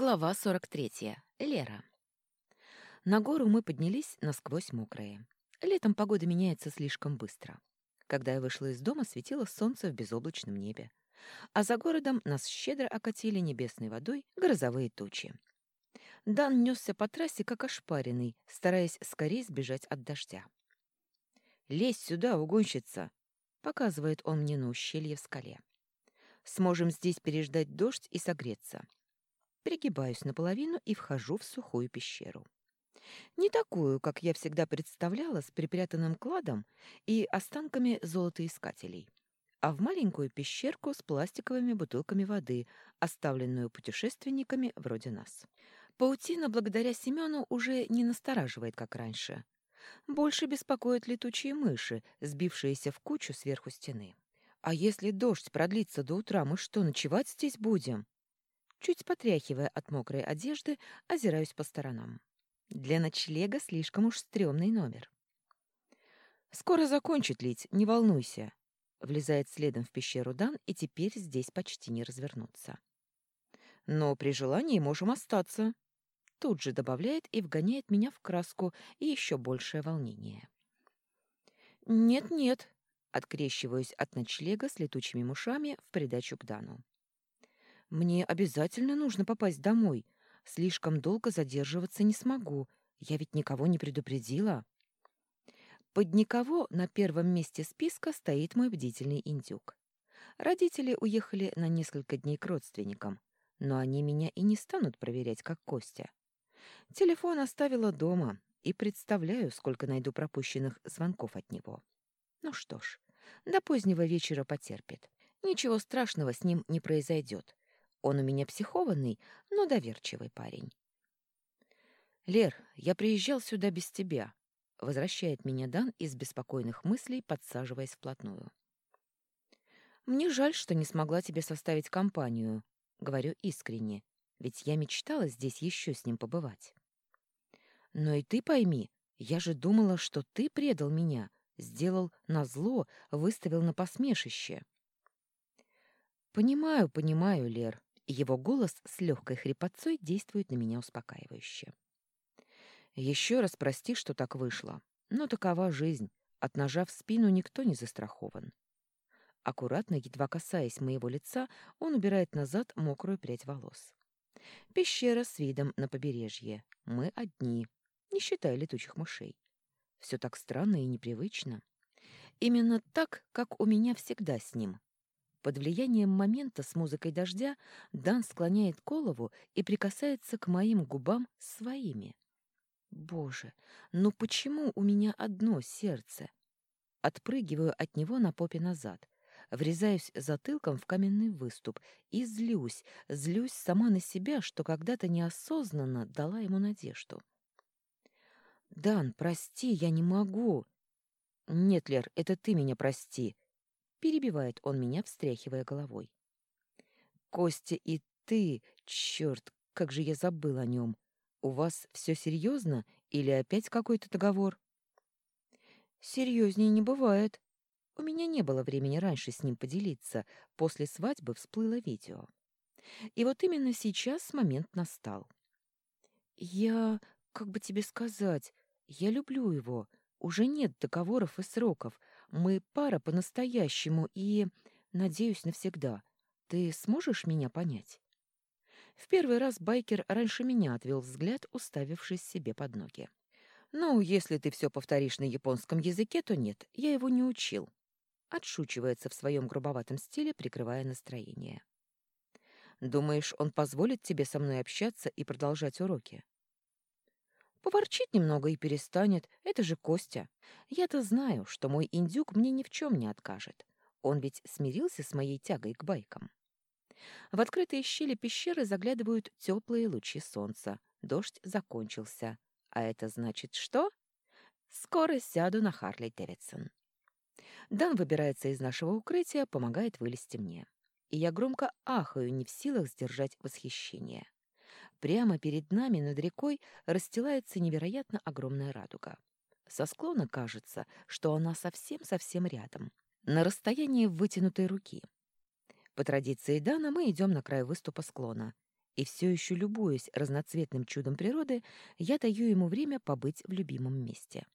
Глава 43. Лера. На гору мы поднялись насквозь мокрые. Летом погода меняется слишком быстро. Когда я вышла из дома, светило солнце в безоблачном небе. А за городом нас щедро окатили небесной водой грозовые тучи. Дан несся по трассе, как ошпаренный, стараясь скорее сбежать от дождя. «Лезь сюда, угонщица!» — показывает он мне на ущелье в скале. «Сможем здесь переждать дождь и согреться» пригибаюсь наполовину и вхожу в сухую пещеру. Не такую, как я всегда представляла, с припрятанным кладом и останками золотоискателей, а в маленькую пещерку с пластиковыми бутылками воды, оставленную путешественниками вроде нас. Паутина, благодаря Семену, уже не настораживает, как раньше. Больше беспокоят летучие мыши, сбившиеся в кучу сверху стены. А если дождь продлится до утра, мы что, ночевать здесь будем? Чуть потряхивая от мокрой одежды, озираюсь по сторонам. Для ночлега слишком уж стрёмный номер. «Скоро закончит лить, не волнуйся», — влезает следом в пещеру Дан, и теперь здесь почти не развернуться. «Но при желании можем остаться», — тут же добавляет и вгоняет меня в краску и еще большее волнение. «Нет-нет», — открещиваюсь от ночлега с летучими мышами в придачу к Дану. Мне обязательно нужно попасть домой. Слишком долго задерживаться не смогу. Я ведь никого не предупредила. Под никого на первом месте списка стоит мой бдительный индюк. Родители уехали на несколько дней к родственникам, но они меня и не станут проверять, как Костя. Телефон оставила дома, и представляю, сколько найду пропущенных звонков от него. Ну что ж, до позднего вечера потерпит. Ничего страшного с ним не произойдет. Он у меня психованный, но доверчивый парень. «Лер, я приезжал сюда без тебя», — возвращает меня Дан из беспокойных мыслей, подсаживаясь вплотную. «Мне жаль, что не смогла тебе составить компанию», — говорю искренне, ведь я мечтала здесь еще с ним побывать. «Но и ты пойми, я же думала, что ты предал меня, сделал назло, выставил на посмешище». «Понимаю, понимаю, Лер», его голос с легкой хрипотцой действует на меня успокаивающе. Еще раз прости, что так вышло. Но такова жизнь. От ножа в спину никто не застрахован. Аккуратно, едва касаясь моего лица, он убирает назад мокрую прядь волос. Пещера с видом на побережье. Мы одни, не считая летучих мышей. Все так странно и непривычно. Именно так, как у меня всегда с ним, под влиянием момента с музыкой дождя Дан склоняет голову и прикасается к моим губам своими. Боже, ну почему у меня одно сердце? Отпрыгиваю от него на попе назад, врезаюсь затылком в каменный выступ и злюсь, злюсь сама на себя, что когда-то неосознанно дала ему надежду. «Дан, прости, я не могу». «Нет, Лер, это ты меня прости», Перебивает он меня, встряхивая головой. «Костя и ты, черт, как же я забыл о нем. У вас все серьезно или опять какой-то договор?» «Серьезнее не бывает. У меня не было времени раньше с ним поделиться. После свадьбы всплыло видео. И вот именно сейчас момент настал. Я, как бы тебе сказать, я люблю его. Уже нет договоров и сроков. Мы пара по-настоящему и, надеюсь, навсегда. Ты сможешь меня понять?» В первый раз байкер раньше меня отвел взгляд, уставившись себе под ноги. «Ну, если ты все повторишь на японском языке, то нет, я его не учил». Отшучивается в своем грубоватом стиле, прикрывая настроение. «Думаешь, он позволит тебе со мной общаться и продолжать уроки?» Поворчит немного и перестанет. Это же Костя. Я-то знаю, что мой индюк мне ни в чем не откажет. Он ведь смирился с моей тягой к байкам. В открытые щели пещеры заглядывают теплые лучи солнца. Дождь закончился. А это значит что? Скоро сяду на Харли Дэвидсон. Дан выбирается из нашего укрытия, помогает вылезти мне. И я громко ахаю, не в силах сдержать восхищение. Прямо перед нами над рекой расстилается невероятно огромная радуга. Со склона кажется, что она совсем-совсем рядом, на расстоянии вытянутой руки. По традиции Дана мы идем на край выступа склона, И все еще любуясь разноцветным чудом природы, я даю ему время побыть в любимом месте.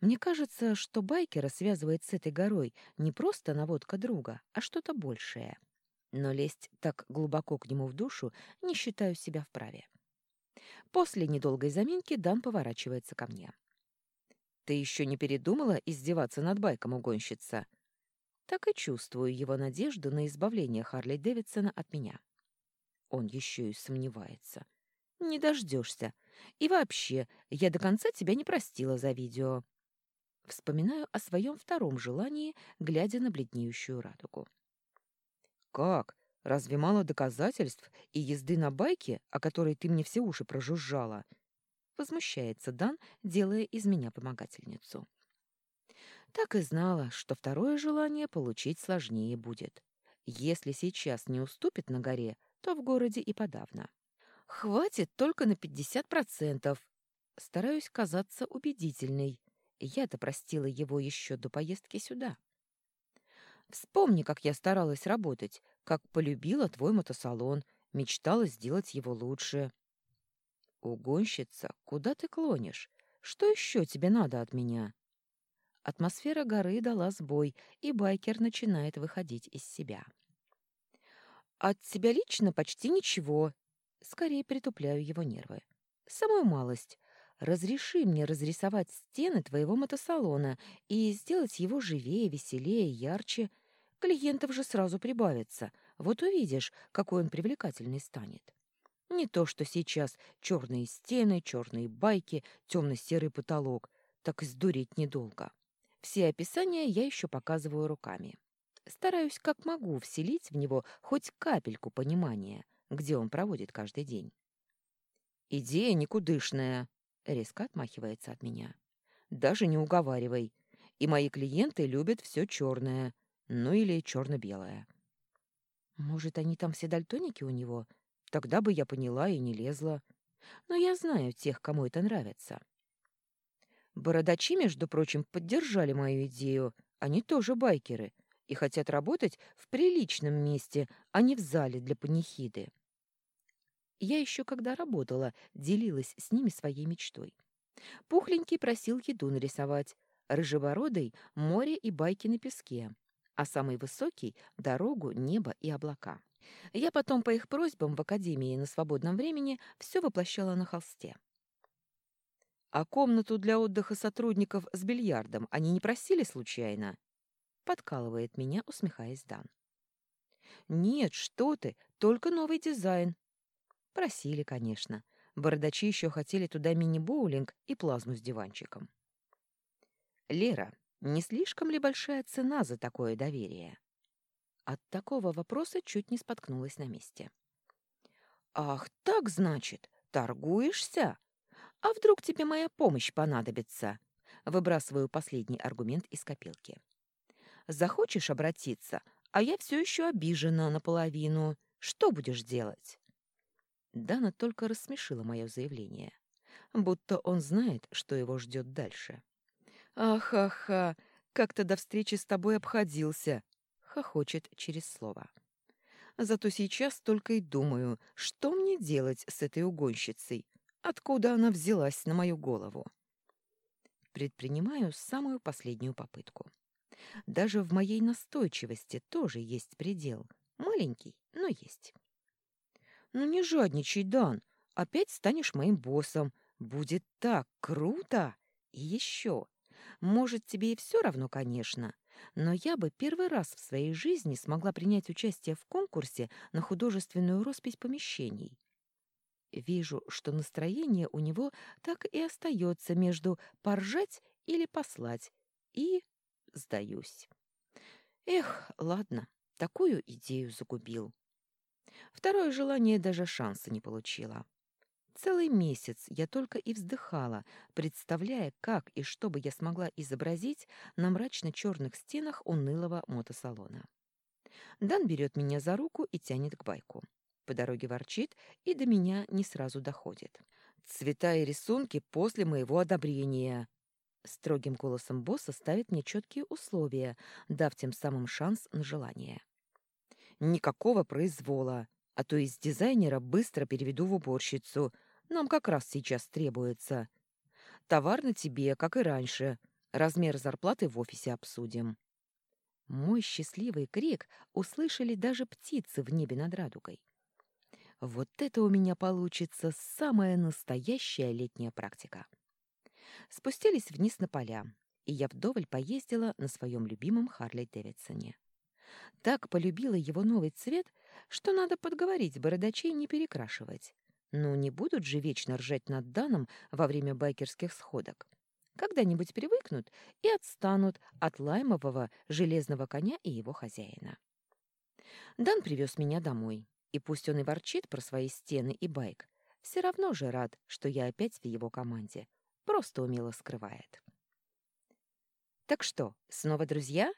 Мне кажется, что байкера связывает с этой горой не просто наводка друга, а что-то большее. Но лезть так глубоко к нему в душу не считаю себя вправе. После недолгой заминки Дан поворачивается ко мне. «Ты еще не передумала издеваться над байком, угонщица?» Так и чувствую его надежду на избавление Харли Дэвидсона от меня. Он еще и сомневается. «Не дождешься. И вообще, я до конца тебя не простила за видео». Вспоминаю о своем втором желании, глядя на бледнеющую радугу. «Как? Разве мало доказательств и езды на байке, о которой ты мне все уши прожужжала?» Возмущается Дан, делая из меня помогательницу. Так и знала, что второе желание получить сложнее будет. Если сейчас не уступит на горе, то в городе и подавно. Хватит только на пятьдесят процентов. Стараюсь казаться убедительной. Я-то простила его еще до поездки сюда. Вспомни, как я старалась работать, как полюбила твой мотосалон, мечтала сделать его лучше. Угонщица, куда ты клонишь? Что еще тебе надо от меня? Атмосфера горы дала сбой, и байкер начинает выходить из себя. «От тебя лично почти ничего». Скорее притупляю его нервы. «Самую малость. Разреши мне разрисовать стены твоего мотосалона и сделать его живее, веселее, ярче. Клиентов же сразу прибавится. Вот увидишь, какой он привлекательный станет. Не то, что сейчас черные стены, черные байки, темно-серый потолок. Так и сдуреть недолго. Все описания я еще показываю руками. Стараюсь как могу вселить в него хоть капельку понимания, где он проводит каждый день. «Идея никудышная», — резко отмахивается от меня. «Даже не уговаривай. И мои клиенты любят все черное, ну или черно-белое». «Может, они там все дальтоники у него? Тогда бы я поняла и не лезла. Но я знаю тех, кому это нравится». Бородачи, между прочим, поддержали мою идею. Они тоже байкеры и хотят работать в приличном месте, а не в зале для панихиды. Я еще когда работала, делилась с ними своей мечтой. Пухленький просил еду нарисовать, рыжебородый — море и байки на песке, а самый высокий — дорогу, небо и облака. Я потом по их просьбам в академии на свободном времени все воплощала на холсте. А комнату для отдыха сотрудников с бильярдом они не просили случайно? Подкалывает меня, усмехаясь Дан. Нет, что ты, только новый дизайн. Просили, конечно. Бородачи еще хотели туда мини-боулинг и плазму с диванчиком. Лера, не слишком ли большая цена за такое доверие? От такого вопроса чуть не споткнулась на месте. «Ах, так, значит, торгуешься? А вдруг тебе моя помощь понадобится? Выбрасываю последний аргумент из копилки. Захочешь обратиться, а я все еще обижена наполовину. Что будешь делать? Дана только рассмешила мое заявление. Будто он знает, что его ждет дальше. «Ах-ха-ха! Как-то до встречи с тобой обходился!» — хохочет через слово. «Зато сейчас только и думаю, что мне делать с этой угонщицей, Откуда она взялась на мою голову? Предпринимаю самую последнюю попытку. Даже в моей настойчивости тоже есть предел. Маленький, но есть. Ну не жадничай, Дан. Опять станешь моим боссом. Будет так круто. И еще. Может, тебе и все равно, конечно. Но я бы первый раз в своей жизни смогла принять участие в конкурсе на художественную роспись помещений. Вижу, что настроение у него так и остается между поржать или послать, и сдаюсь. Эх, ладно, такую идею загубил. Второе желание даже шанса не получила. Целый месяц я только и вздыхала, представляя, как и что бы я смогла изобразить на мрачно-черных стенах унылого мотосалона. Дан берет меня за руку и тянет к байку. По дороге ворчит и до меня не сразу доходит. «Цвета и рисунки после моего одобрения!» Строгим голосом босса ставит мне четкие условия, дав тем самым шанс на желание. «Никакого произвола. А то из дизайнера быстро переведу в уборщицу. Нам как раз сейчас требуется. Товар на тебе, как и раньше. Размер зарплаты в офисе обсудим. Мой счастливый крик услышали даже птицы в небе над радугой. Вот это у меня получится самая настоящая летняя практика. Спустились вниз на поля, и я вдоволь поездила на своем любимом Харли Дэвидсоне. Так полюбила его новый цвет, что надо подговорить бородачей не перекрашивать. Ну, не будут же вечно ржать над Даном во время байкерских сходок. Когда-нибудь привыкнут и отстанут от лаймового железного коня и его хозяина. Дан привез меня домой, и пусть он и ворчит про свои стены и байк, все равно же рад, что я опять в его команде. Просто умело скрывает. «Так что, снова друзья?»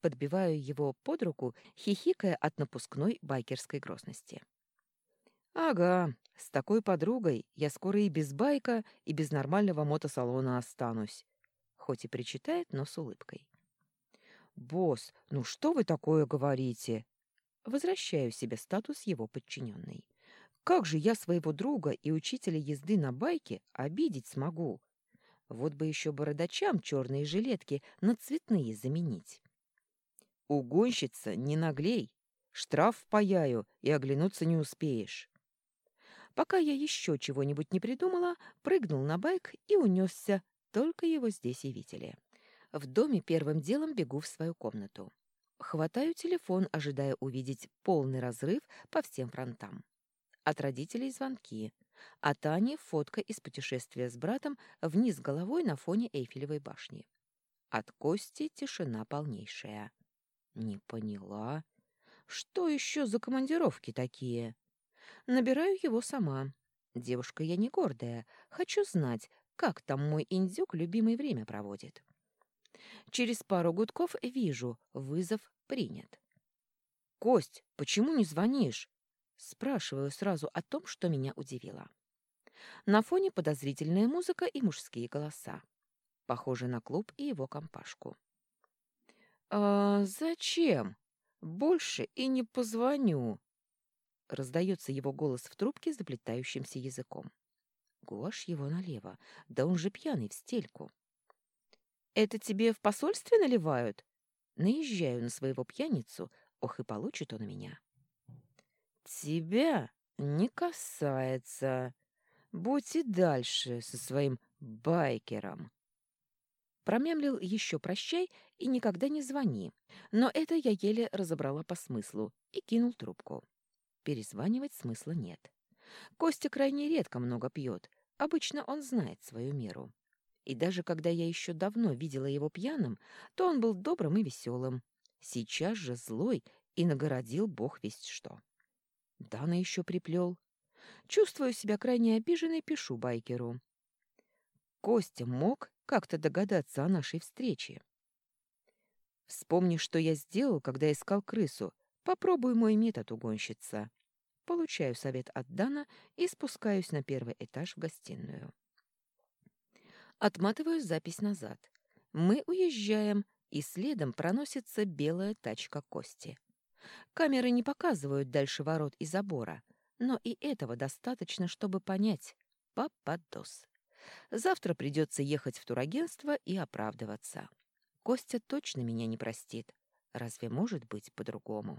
Подбиваю его под руку, хихикая от напускной байкерской грозности. «Ага, с такой подругой я скоро и без байка, и без нормального мотосалона останусь». Хоть и причитает, но с улыбкой. «Босс, ну что вы такое говорите?» Возвращаю себе статус его подчиненной. «Как же я своего друга и учителя езды на байке обидеть смогу? Вот бы еще бородачам черные жилетки на цветные заменить». «Угонщица, не наглей. Штраф впаяю, и оглянуться не успеешь». Пока я еще чего-нибудь не придумала, прыгнул на байк и унесся. Только его здесь и видели. В доме первым делом бегу в свою комнату. Хватаю телефон, ожидая увидеть полный разрыв по всем фронтам. От родителей звонки. А Тане фотка из путешествия с братом вниз головой на фоне Эйфелевой башни. От Кости тишина полнейшая. Не поняла. Что еще за командировки такие? Набираю его сама. Девушка я не гордая. Хочу знать, как там мой индюк любимое время проводит. Через пару гудков вижу, вызов принят. «Кость, почему не звонишь?» Спрашиваю сразу о том, что меня удивило. На фоне подозрительная музыка и мужские голоса. Похоже на клуб и его компашку. «А зачем? Больше и не позвоню», Раздается его голос в трубке заплетающимся языком. Гош его налево. Да он же пьяный в стельку. «Это тебе в посольстве наливают?» Наезжаю на своего пьяницу. Ох, и получит он меня. «Тебя не касается. Будь и дальше со своим байкером». Промямлил еще прощай и никогда не звони. Но это я еле разобрала по смыслу и кинул трубку. Перезванивать смысла нет. Костя крайне редко много пьет. Обычно он знает свою меру. И даже когда я еще давно видела его пьяным, то он был добрым и веселым. Сейчас же злой и нагородил бог весть что. Дана еще приплел. Чувствую себя крайне обиженной, пишу байкеру. Костя мог как-то догадаться о нашей встрече. Вспомни, что я сделал, когда искал крысу. Попробуй мой метод, угонщица. Получаю совет от Дана и спускаюсь на первый этаж в гостиную. Отматываю запись назад. Мы уезжаем, и следом проносится белая тачка Кости. Камеры не показывают дальше ворот и забора, но и этого достаточно, чтобы понять — попадос. Завтра придется ехать в турагентство и оправдываться. Костя точно меня не простит. Разве может быть по-другому?